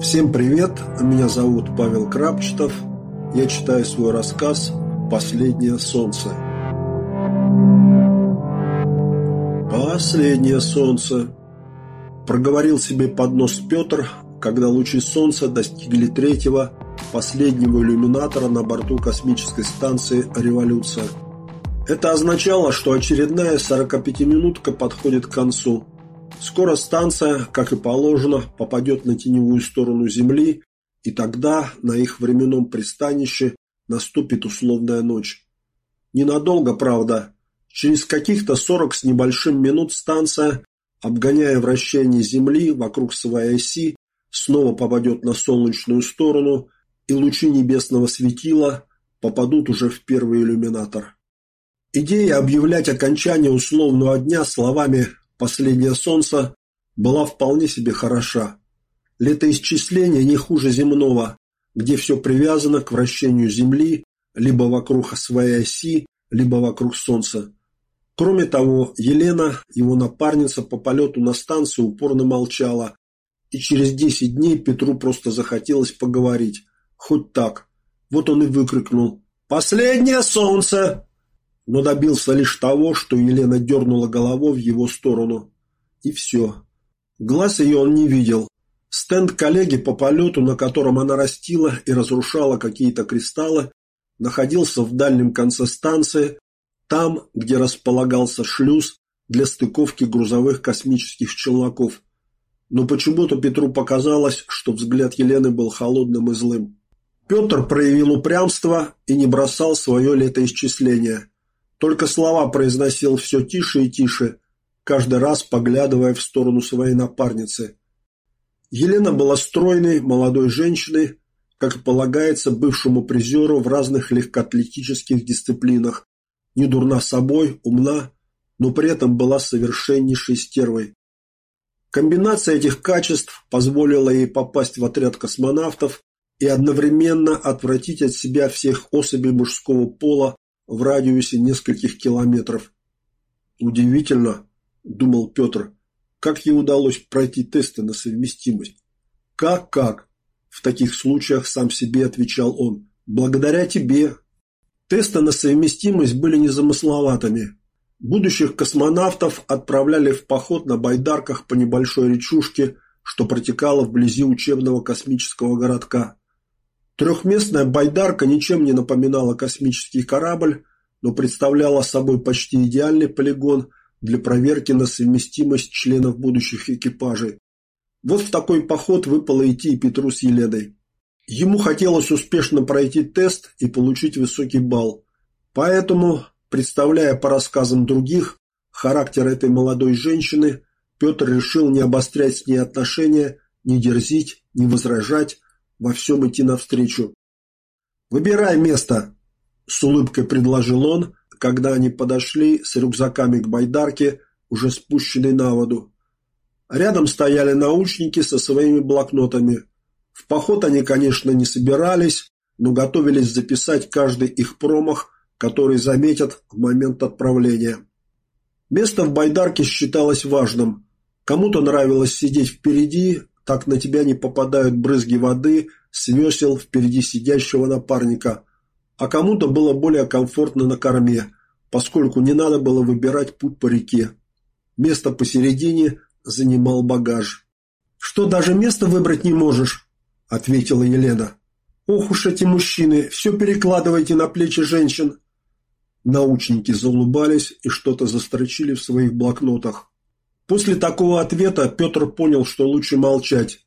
Всем привет, меня зовут Павел Крапчетов. Я читаю свой рассказ «Последнее солнце». «Последнее солнце», – проговорил себе под нос Петр, когда лучи солнца достигли третьего, последнего иллюминатора на борту космической станции «Революция». Это означало, что очередная 45-минутка подходит к концу. Скоро станция, как и положено, попадет на теневую сторону Земли, и тогда на их временном пристанище наступит условная ночь. Ненадолго, правда. Через каких-то 40 с небольшим минут станция, обгоняя вращение Земли вокруг своей оси, снова попадет на солнечную сторону, и лучи небесного светила попадут уже в первый иллюминатор. Идея объявлять окончание условного дня словами «последнее солнце» была вполне себе хороша. Летоисчисление не хуже земного, где все привязано к вращению Земли либо вокруг своей оси, либо вокруг Солнца. Кроме того, Елена, его напарница по полету на станцию, упорно молчала, и через десять дней Петру просто захотелось поговорить, хоть так. Вот он и выкрикнул «Последнее солнце!» Но добился лишь того, что Елена дернула головой в его сторону. И все. Глаз ее он не видел. Стенд коллеги по полету, на котором она растила и разрушала какие-то кристаллы, находился в дальнем конце станции, там, где располагался шлюз для стыковки грузовых космических челноков. Но почему-то Петру показалось, что взгляд Елены был холодным и злым. Петр проявил упрямство и не бросал свое летоисчисление. Только слова произносил все тише и тише, каждый раз поглядывая в сторону своей напарницы. Елена была стройной, молодой женщиной, как и полагается бывшему призеру в разных легкоатлетических дисциплинах, не дурна собой, умна, но при этом была совершеннейшей стервой. Комбинация этих качеств позволила ей попасть в отряд космонавтов и одновременно отвратить от себя всех особей мужского пола в радиусе нескольких километров. «Удивительно», – думал Петр, – «как ей удалось пройти тесты на совместимость?» «Как-как?» – в таких случаях сам себе отвечал он. «Благодаря тебе». Тесты на совместимость были незамысловатыми. Будущих космонавтов отправляли в поход на байдарках по небольшой речушке, что протекало вблизи учебного космического городка. Трехместная байдарка ничем не напоминала космический корабль, но представляла собой почти идеальный полигон для проверки на совместимость членов будущих экипажей. Вот в такой поход выпало идти и Петру с Еленой. Ему хотелось успешно пройти тест и получить высокий балл. Поэтому, представляя по рассказам других характер этой молодой женщины, Петр решил не обострять с ней отношения, не дерзить, не возражать, во всем идти навстречу. «Выбирай место!» – с улыбкой предложил он, когда они подошли с рюкзаками к байдарке, уже спущенной на воду. Рядом стояли научники со своими блокнотами. В поход они, конечно, не собирались, но готовились записать каждый их промах, который заметят в момент отправления. Место в байдарке считалось важным. Кому-то нравилось сидеть впереди, так на тебя не попадают брызги воды с впереди сидящего напарника, а кому-то было более комфортно на корме, поскольку не надо было выбирать путь по реке. Место посередине занимал багаж. «Что, даже место выбрать не можешь?» – ответила Елена. «Ох уж эти мужчины, все перекладывайте на плечи женщин!» Научники заулыбались и что-то застрочили в своих блокнотах. После такого ответа Петр понял, что лучше молчать.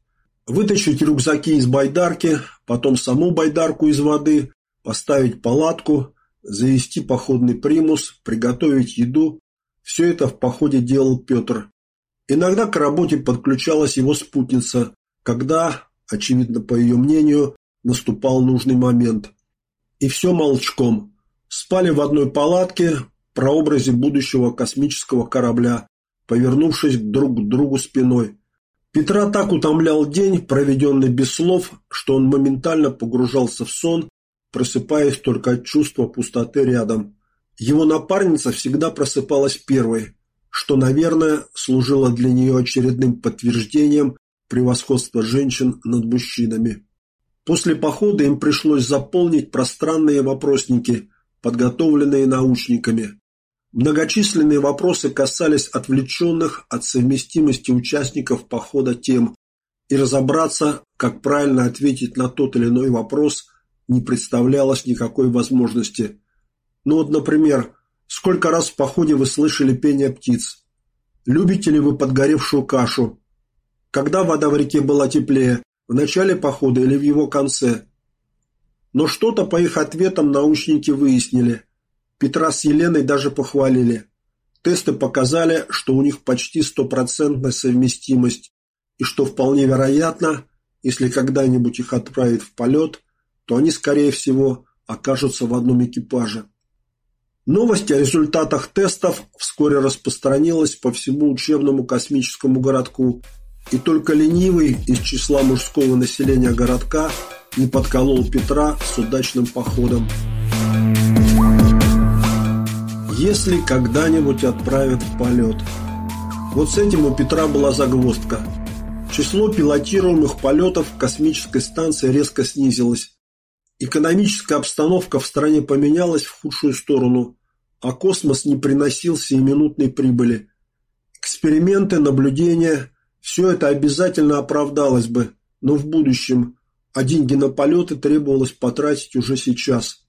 Вытащить рюкзаки из байдарки, потом саму байдарку из воды, поставить палатку, завести походный примус, приготовить еду. Все это в походе делал Петр. Иногда к работе подключалась его спутница, когда, очевидно по ее мнению, наступал нужный момент. И все молчком. Спали в одной палатке, прообразе будущего космического корабля, повернувшись друг к другу спиной. Петра так утомлял день, проведенный без слов, что он моментально погружался в сон, просыпаясь только от чувства пустоты рядом. Его напарница всегда просыпалась первой. что, наверное, служило для нее очередным подтверждением превосходства женщин над мужчинами. После похода им пришлось заполнить пространные вопросники, подготовленные научниками. Многочисленные вопросы касались отвлеченных от совместимости участников похода тем, и разобраться, как правильно ответить на тот или иной вопрос, не представлялось никакой возможности. Ну вот, например, сколько раз в походе вы слышали пение птиц? Любите ли вы подгоревшую кашу? Когда вода в реке была теплее, в начале похода или в его конце? Но что-то по их ответам научники выяснили. Петра с Еленой даже похвалили. Тесты показали, что у них почти стопроцентная совместимость, и что вполне вероятно, если когда-нибудь их отправят в полет, то они, скорее всего, окажутся в одном экипаже. Новость о результатах тестов вскоре распространилась по всему учебному космическому городку, и только ленивый из числа мужского населения городка не подколол Петра с удачным походом. Если когда-нибудь отправят в полет. Вот с этим у Петра была загвоздка – Число пилотируемых полетов космической станции резко снизилось. Экономическая обстановка в стране поменялась в худшую сторону, а космос не приносил сиюминутной прибыли. Эксперименты, наблюдения – все это обязательно оправдалось бы, но в будущем, а деньги на полеты требовалось потратить уже сейчас.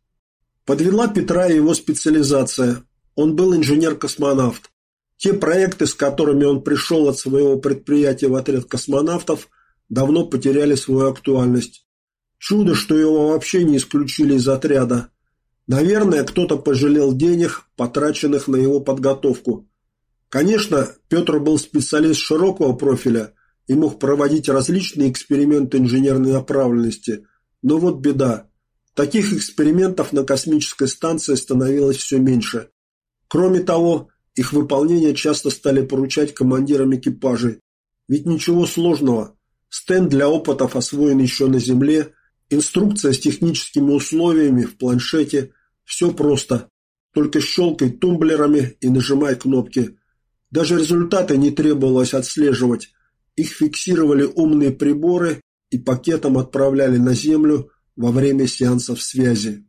Подвела Петра и его специализация. Он был инженер-космонавт. Те проекты, с которыми он пришел от своего предприятия в отряд космонавтов, давно потеряли свою актуальность. Чудо, что его вообще не исключили из отряда. Наверное, кто-то пожалел денег, потраченных на его подготовку. Конечно, Петр был специалист широкого профиля и мог проводить различные эксперименты инженерной направленности. Но вот беда. Таких экспериментов на космической станции становилось все меньше. Кроме того, их выполнение часто стали поручать командирам экипажей. Ведь ничего сложного. Стенд для опытов освоен еще на Земле, инструкция с техническими условиями в планшете. Все просто. Только щелкай тумблерами и нажимай кнопки. Даже результаты не требовалось отслеживать. Их фиксировали умные приборы и пакетом отправляли на Землю во время сеансов связи.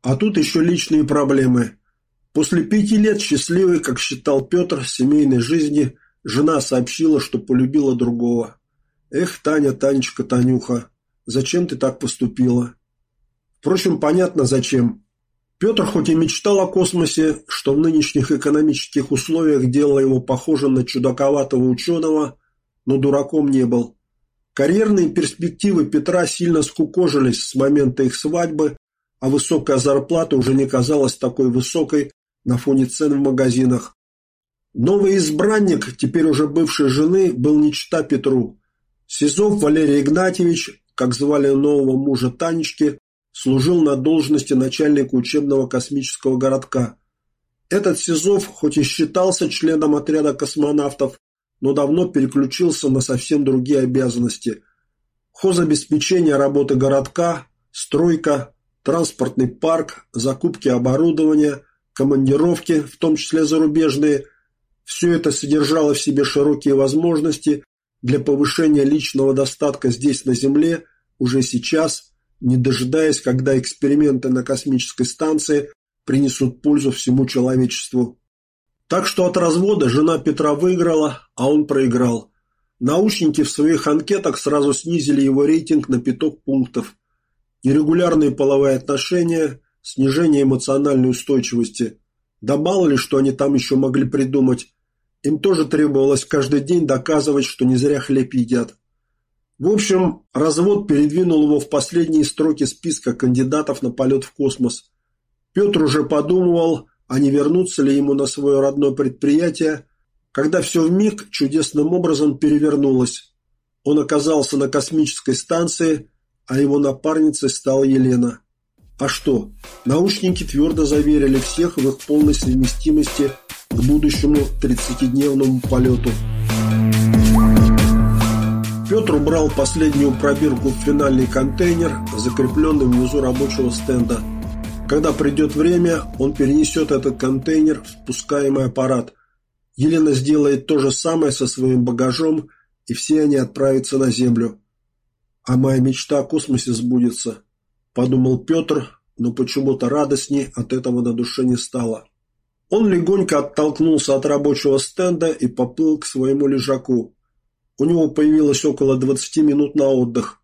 А тут еще личные проблемы – После пяти лет счастливой, как считал Петр, семейной жизни, жена сообщила, что полюбила другого. «Эх, Таня, Танечка, Танюха, зачем ты так поступила?» Впрочем, понятно, зачем. Петр хоть и мечтал о космосе, что в нынешних экономических условиях делало его похожим на чудаковатого ученого, но дураком не был. Карьерные перспективы Петра сильно скукожились с момента их свадьбы, а высокая зарплата уже не казалась такой высокой, на фоне цен в магазинах. Новый избранник, теперь уже бывшей жены, был не чита Петру. Сизов Валерий Игнатьевич, как звали нового мужа Танечки, служил на должности начальника учебного космического городка. Этот Сизов, хоть и считался членом отряда космонавтов, но давно переключился на совсем другие обязанности. Хозобеспечение работы городка, стройка, транспортный парк, закупки оборудования – командировки, в том числе зарубежные, все это содержало в себе широкие возможности для повышения личного достатка здесь, на Земле, уже сейчас, не дожидаясь, когда эксперименты на космической станции принесут пользу всему человечеству. Так что от развода жена Петра выиграла, а он проиграл. Научники в своих анкетах сразу снизили его рейтинг на пяток пунктов. Нерегулярные половые отношения, снижение эмоциональной устойчивости. Да мало ли, что они там еще могли придумать. Им тоже требовалось каждый день доказывать, что не зря хлеб едят. В общем, развод передвинул его в последние строки списка кандидатов на полет в космос. Петр уже подумывал, а не вернуться ли ему на свое родное предприятие, когда все вмиг чудесным образом перевернулось. Он оказался на космической станции, а его напарницей стала Елена – а что? Научники твердо заверили всех в их полной совместимости к будущему 30-дневному полету. Петр убрал последнюю пробирку в финальный контейнер, закрепленный внизу рабочего стенда. Когда придет время, он перенесет этот контейнер в спускаемый аппарат. Елена сделает то же самое со своим багажом, и все они отправятся на Землю. А моя мечта о космосе сбудется, подумал Петр, но почему-то радостней от этого на душе не стало. Он легонько оттолкнулся от рабочего стенда и поплыл к своему лежаку. У него появилось около 20 минут на отдых.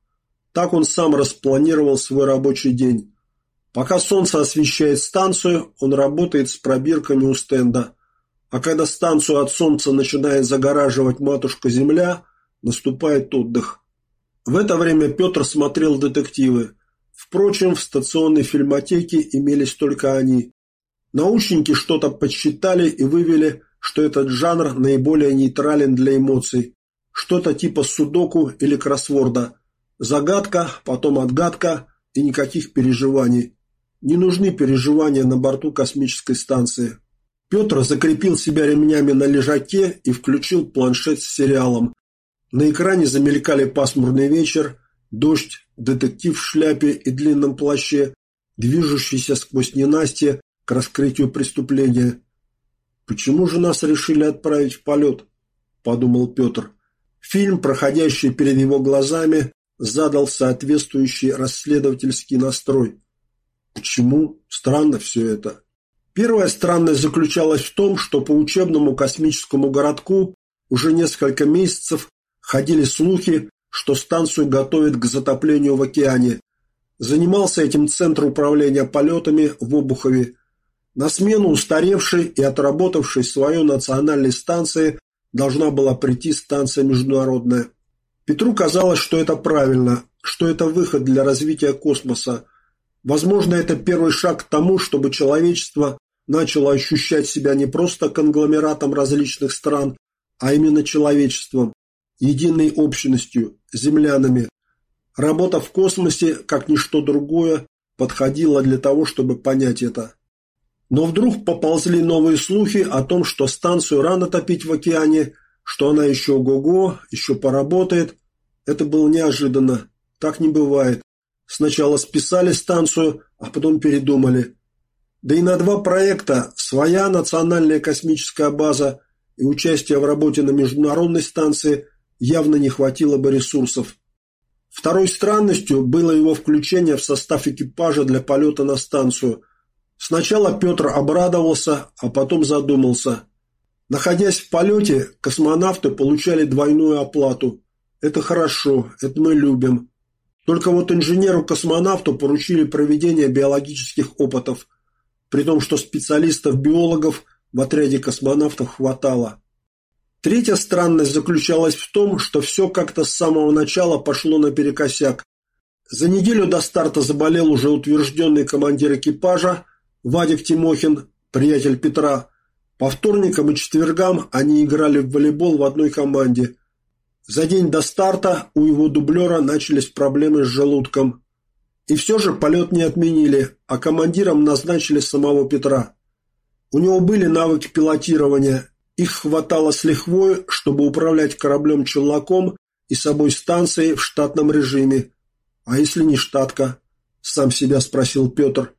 Так он сам распланировал свой рабочий день. Пока солнце освещает станцию, он работает с пробирками у стенда. А когда станцию от солнца начинает загораживать матушка-земля, наступает отдых. В это время Петр смотрел детективы. Впрочем, в стационной фильмотеке имелись только они. Научники что-то подсчитали и вывели, что этот жанр наиболее нейтрален для эмоций. Что-то типа судоку или кроссворда. Загадка, потом отгадка и никаких переживаний. Не нужны переживания на борту космической станции. Петр закрепил себя ремнями на лежаке и включил планшет с сериалом. На экране замелькали пасмурный вечер, дождь, детектив в шляпе и длинном плаще, движущийся сквозь ненастье к раскрытию преступления. «Почему же нас решили отправить в полет?» – подумал Петр. Фильм, проходящий перед его глазами, задал соответствующий расследовательский настрой. Почему? Странно все это. Первая странность заключалась в том, что по учебному космическому городку уже несколько месяцев ходили слухи, что станцию готовят к затоплению в океане. Занимался этим Центр управления полетами в Обухове. На смену устаревшей и отработавшей свою национальной станции должна была прийти станция международная. Петру казалось, что это правильно, что это выход для развития космоса. Возможно, это первый шаг к тому, чтобы человечество начало ощущать себя не просто конгломератом различных стран, а именно человечеством, единой общностью, землянами. Работа в космосе, как ничто другое, подходила для того, чтобы понять это. Но вдруг поползли новые слухи о том, что станцию рано топить в океане, что она еще ого-го, еще поработает. Это было неожиданно. Так не бывает. Сначала списали станцию, а потом передумали. Да и на два проекта своя национальная космическая база и участие в работе на международной станции явно не хватило бы ресурсов. Второй странностью было его включение в состав экипажа для полета на станцию – Сначала Петр обрадовался, а потом задумался. Находясь в полете, космонавты получали двойную оплату. Это хорошо, это мы любим. Только вот инженеру-космонавту поручили проведение биологических опытов, при том, что специалистов-биологов в отряде космонавтов хватало. Третья странность заключалась в том, что все как-то с самого начала пошло наперекосяк. За неделю до старта заболел уже утвержденный командир экипажа, Вадик Тимохин, приятель Петра. По вторникам и четвергам они играли в волейбол в одной команде. За день до старта у его дублера начались проблемы с желудком. И все же полет не отменили, а командиром назначили самого Петра. У него были навыки пилотирования, их хватало с лихвой, чтобы управлять кораблем-челноком и собой станцией в штатном режиме. «А если не штатка?» – сам себя спросил Петр.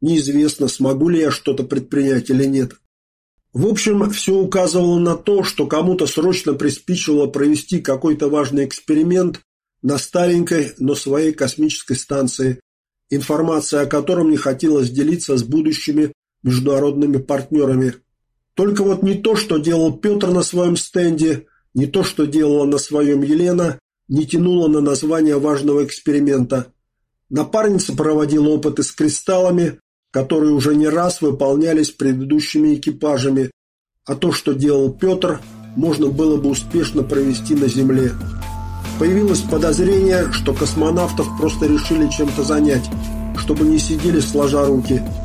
Неизвестно, смогу ли я что-то предпринять или нет. В общем, все указывало на то, что кому-то срочно приспичило провести какой-то важный эксперимент на старенькой, но своей космической станции, информация о котором не хотелось делиться с будущими международными партнерами. Только вот не то, что делал Петр на своем стенде, не то, что делала на своем Елена, не тянуло на название важного эксперимента. Напарница проводила опыты с кристаллами, которые уже не раз выполнялись предыдущими экипажами, а то, что делал Петр, можно было бы успешно провести на Земле. Появилось подозрение, что космонавтов просто решили чем-то занять, чтобы не сидели сложа руки –